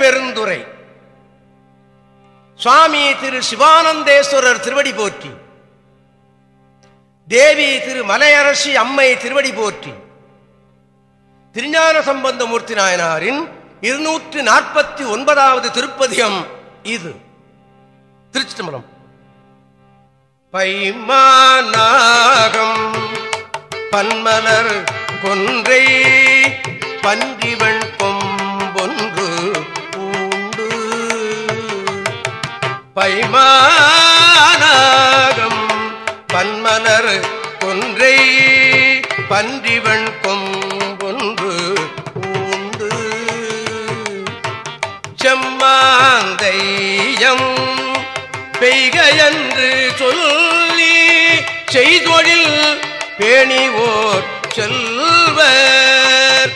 பெருந்துரை சுவாமி திரு சிவானந்தேஸ்வரர் திருவடி போற்றி. தேவி திரு மலையரசி அம்மை திருவடி போற்றி. திருஞான சம்பந்தமூர்த்தி நாயனாரின் இருநூற்றி நாற்பத்தி ஒன்பதாவது திருப்பதியம் இது. திருச்சி தம்பரம் பன்மலர் கொன்றை பன்றிவள் பைமானாகம் பன்மனர் கொன்றை பன்றிவன் கொம்பொன்று பூண்டு. செம்மாந்தையம் பெய்கையன்று சொல்லி செய்தொழில் பேணிவோர் செல்வர்.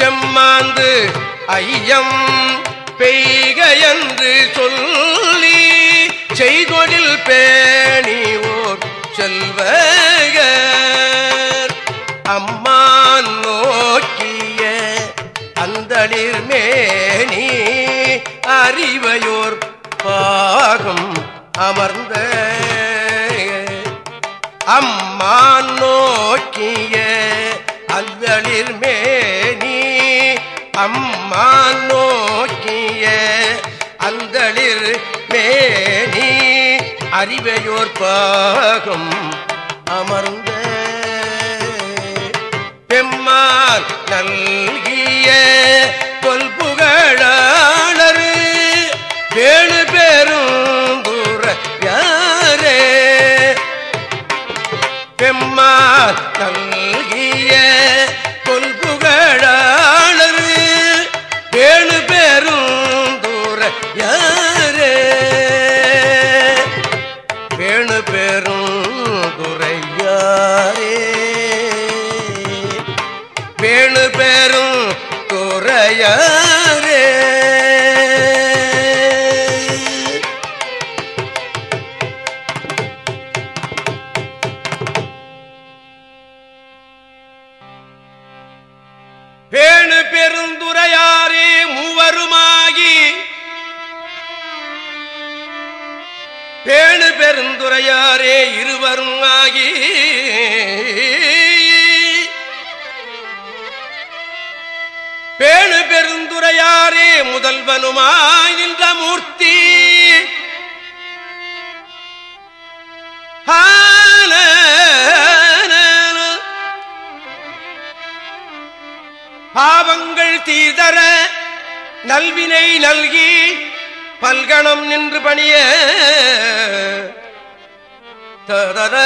செம்மாந்து ஐயம் பெய்கையன்று சொல்லி செய்தொழில் பேணிவோர் செல்வகர். அம்மான் நோக்கிய அந்தளிர் மேனி அறிவையோர் பாகம் அமர்ந்த. அம்மான் நோக்கிய அந்தளிர் மேனி அம்மான் நோக்கிய அந்தளிர் மேனி அறிவையோர் பாகம் அமர்ந்த பெம்மார் நல்கிய தொல்புகழாளர் வேணு பெரும் தூர யாரே? பெம்மார் நல்கிய பேணு பெருந்துரையாரே முதல்வனுமாய் நின்ற மூர்த்தி பாவங்கள் தீதர நல்வினை நல்கி பல்கணம் நின்று பணிய தர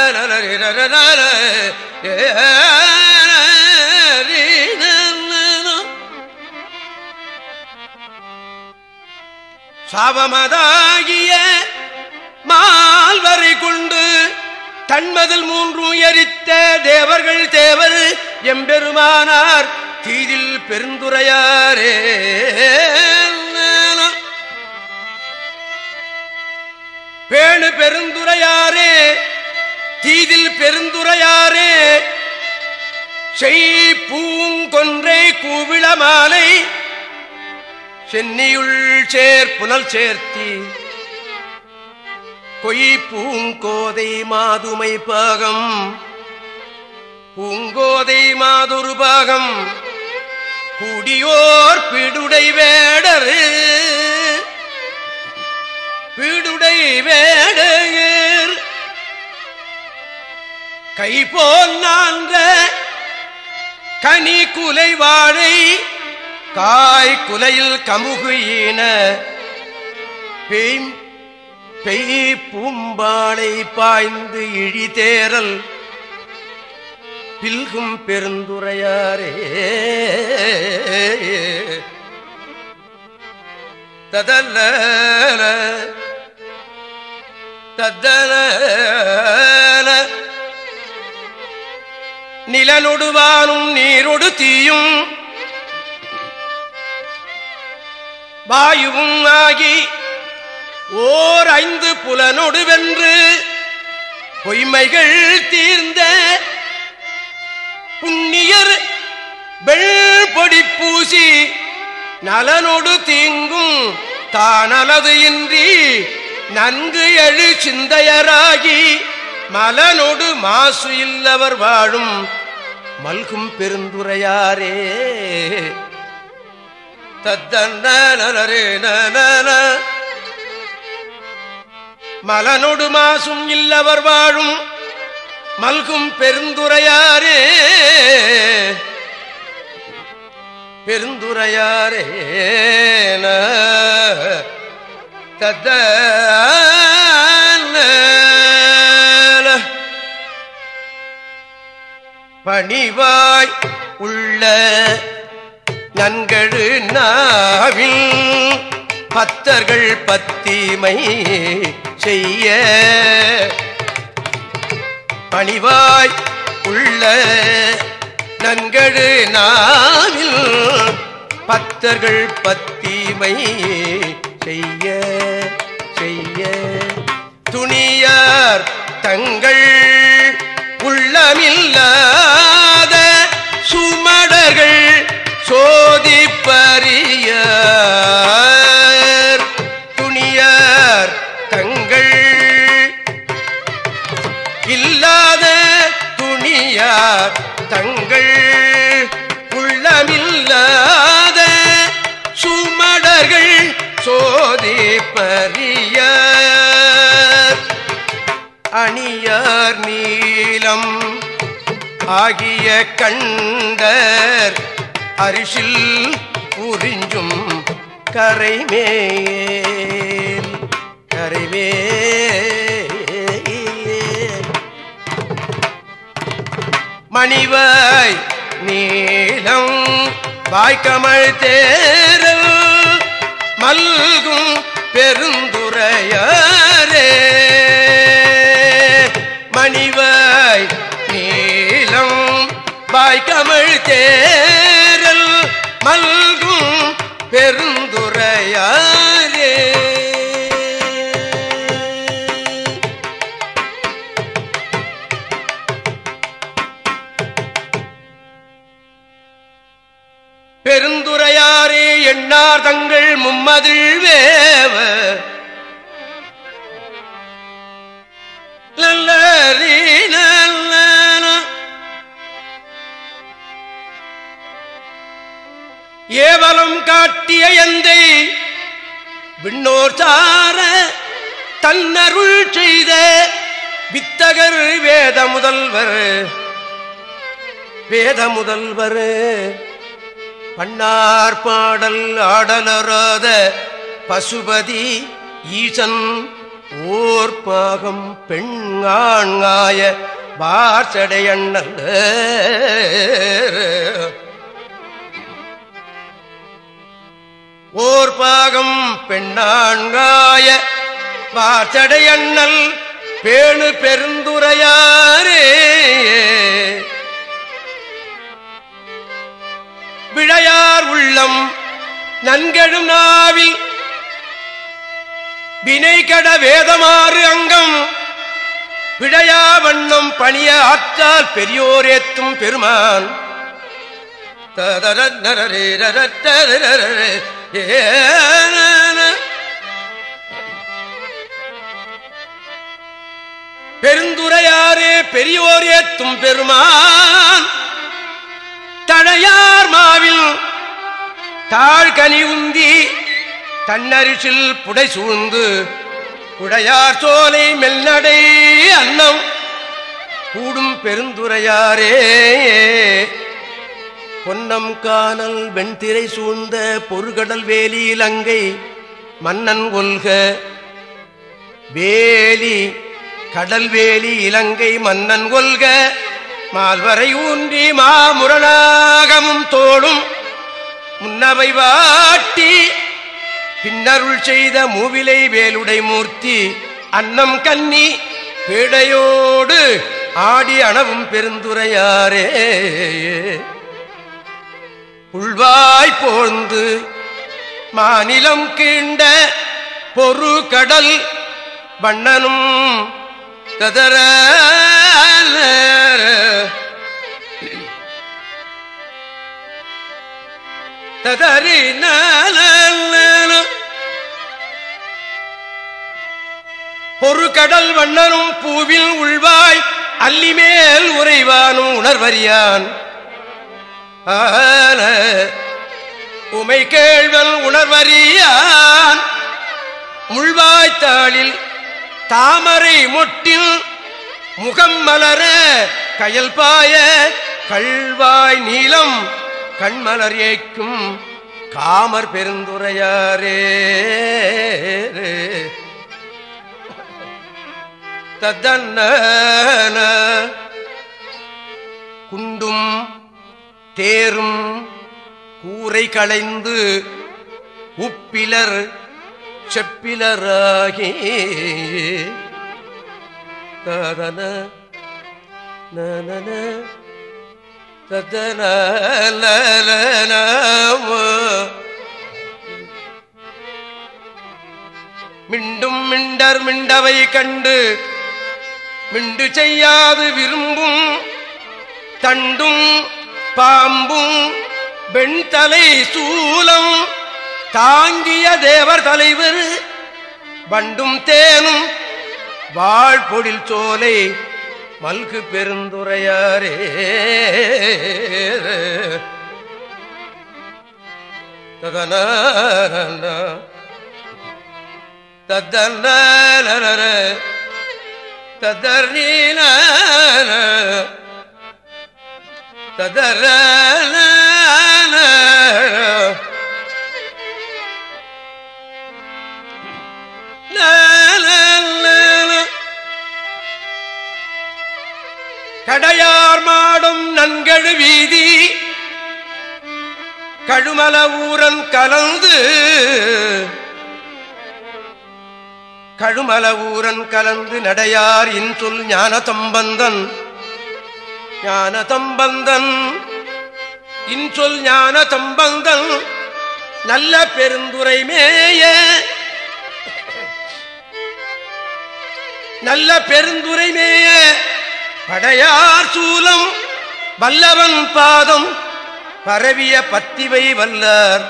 அவமதாகிய மால்வரை கொண்டு தன்மதில் மூன்று எரித்த தேவர்கள் தேவர் எம்பெருமானார் தீதில் பெருந்துரையாரே பேணு பெருந்துரையாரே தீதில் பெருந்துரையாரே செய் பூங்கொன்றை கூவிள மாலை சென்னியுள் சேர் புனல் சேர்த்தி கொய் பூங்கோதை மாதுமை பாகம் பூங்கோதை மாதுரு பாகம் குடியோர் பிடுடை வேடரு பிடுடை வேடர் கை போல் நான்ற கனி குலை வாழை காய் குலையில் கமுகு ஈன. பெய் பெய் பூம்பாளை பாய்ந்து இழிதேரல் பில்கும் பெருந்துரையாரே ததல்ல தத்தல நிலனொடுவானும் நீரொடு தீயும். வாயுவும் ஆகி ஓர் ஐந்து புலனொடு வென்று பொய்மைகள் தீர்ந்த புண்ணியர் வெள்பொடி பூசி நலனொடு தீங்கும் தானலது இன்றி நன்கு எழு சிந்தையராகி மலனொடு மாசு இல்லவர் வாழும் மல்கும் பெருந்துரையாரே தத்தன்னரே மலனொடு மாசும் இல்லவர் வாழும் மல்கும் பெருந்துரையாரே. பெருந்துரையாரே தத்த பணிவாய் உள்ள நன்கழு நாவில் பத்தர்கள் பத்திமை செய்ய. பணிவாய் உள்ள நன்கழு நாவில் பத்தர்கள் பத்திமை செய்ய செய்ய. துணியார் தங்கள் உள்ளமில்லாத துணியார் தங்கள் உள்ளமில்லாத சுமடர்கள் சோதி பரிய அணியார் நீலம் ஆகிய கண்டர் அரிசில் உறிஞ்சும் கரைமேல். கரைமேல். மணிவாய் நீளம் வாய்க்கமழ் தேரல் மல்கும் பெருந்துரையாரே ஏவலம் காட்டிய எந்தை விண்ணோர் சார தன்னருள் செய்த வித்தகர் வேத முதல்வர் வேத முதல்வர் பன்னார் பாடல் ஆடலராத பசுபதி ஈசன் ஓர் பாகம் பெண்ணாங்காய வாசடையண்ணல் ஓர் பாகம் பெண்ணாங்காய வாசடையண்ணல் பேணு பெருந்துரையாரே. விழையார் உள்ளம் நன்கெழும் நாவில் வினைகட வேதமாறு அங்கம். விழையா வண்ணம் பணிய ஆற்றால் பெரியோரேத்தும் பெருமான். ததரரரரே பெருந்துரையாரே பெரியோர் ஏத்தும் பெருமான் தழையார் மாவில் தாழ்கனி உந்தி தன்னரிசில் புடை சூழ்ந்து உடையார் சோலை மெல்நடை அன்னம். கூடும் பெருந்துரையாரே பொன்னம் காணல் வெண்திரை சூழ்ந்த பொருகடல் வேலி இலங்கை மன்னன் கொல்க வேலி கடல் வேலி இலங்கை மன்னன் கொல்க மால்வரை ஊன்றி மாமுரணாகமும் தோளும் முன்னவை வாட்டி பின்னருள் செய்த மூவிலை வேலுடை மூர்த்தி அன்னம் கன்னி பேடையோடு ஆடி அணவும் பெருந்துரையாரே. உள்வாய் போந்து மாநிலம் கீண்ட பொறு கடல் வண்ணனும் ததர ததறி பொறு கடல் வண்ணனும் பூவில் உள்வாய் அல்லிமேல் உறைவானும் உணர்வறியான். உமை கேள்வல் உணர்வறியான் முள்வாய்த்தாளில் தாமரை மொட்டில் முகம் மலர கயல் பாய கள்வாய் நீளம் கண்மலர் ஏக்கும் காமர் பெருந்துரையாரே. தத்தன்ன குண்டும் தேரும் கூரை களைந்து உப்பிலர் செப்பிலராகி. ததன நன ததன மிண்டும் மிண்டர் மிண்டவை கண்டு மிண்டு செய்யாது விரும்பும் தண்டும் பாம்பும் வெண்தலை சூலம் தாங்கிய தேவர் தலைவர் வண்டும் தேனும் வாழ்பொழில் சோலை மல்கு பெருந்துரையாரே. ததன ததன ததர் நீன ததர கடையார் மாடும் நன்கழு வீதி கழுமல ஊரன் கலந்து கழுமல ஊரன் கலந்து நடையார் இன்சொல் ஞான தம்பந்தன் ஞான தம்பந்தன் இன்சொல் ஞான தம்பந்தன் நல்ல பெருந்துரை மேய நல்ல பெருந்துரை மேய படையார் சூலம் வல்லவன் பாதம் பரவிய பத்திவை வல்லார்.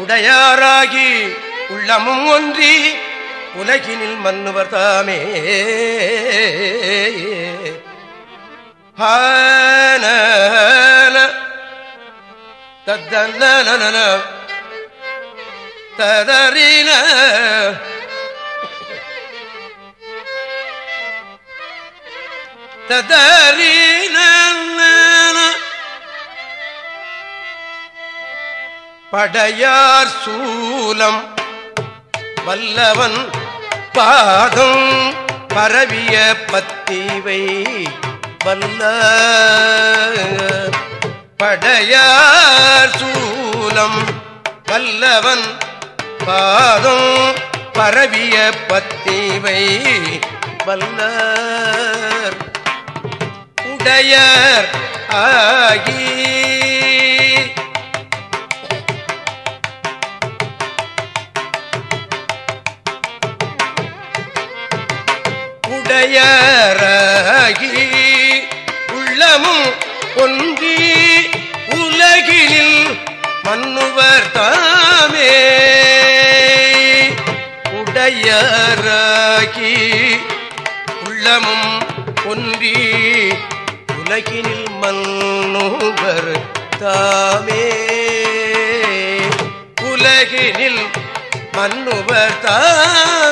உடையாராகி உள்ளமும் ஒன்றி உலகினில் மன்னுவர் தாமே. தத்தன ததறின ததறின படையார் சூலம் வல்லவன் பாதம் பரவிய பத்திவை வல்ல படையார் சூலம் வல்லவன் பாதம் பரவிய பத்திவை வல்லர் உடையர் ஆகி. உடையராகி உள்ளமும் ஒன்றி உலகினில் மன்னுவர் தாமே. உடையராகி உள்ளமும் ஒன்றி உலகினில் மன்னுவர் தாமே. உலகினில் மன்னுவர் தாமே.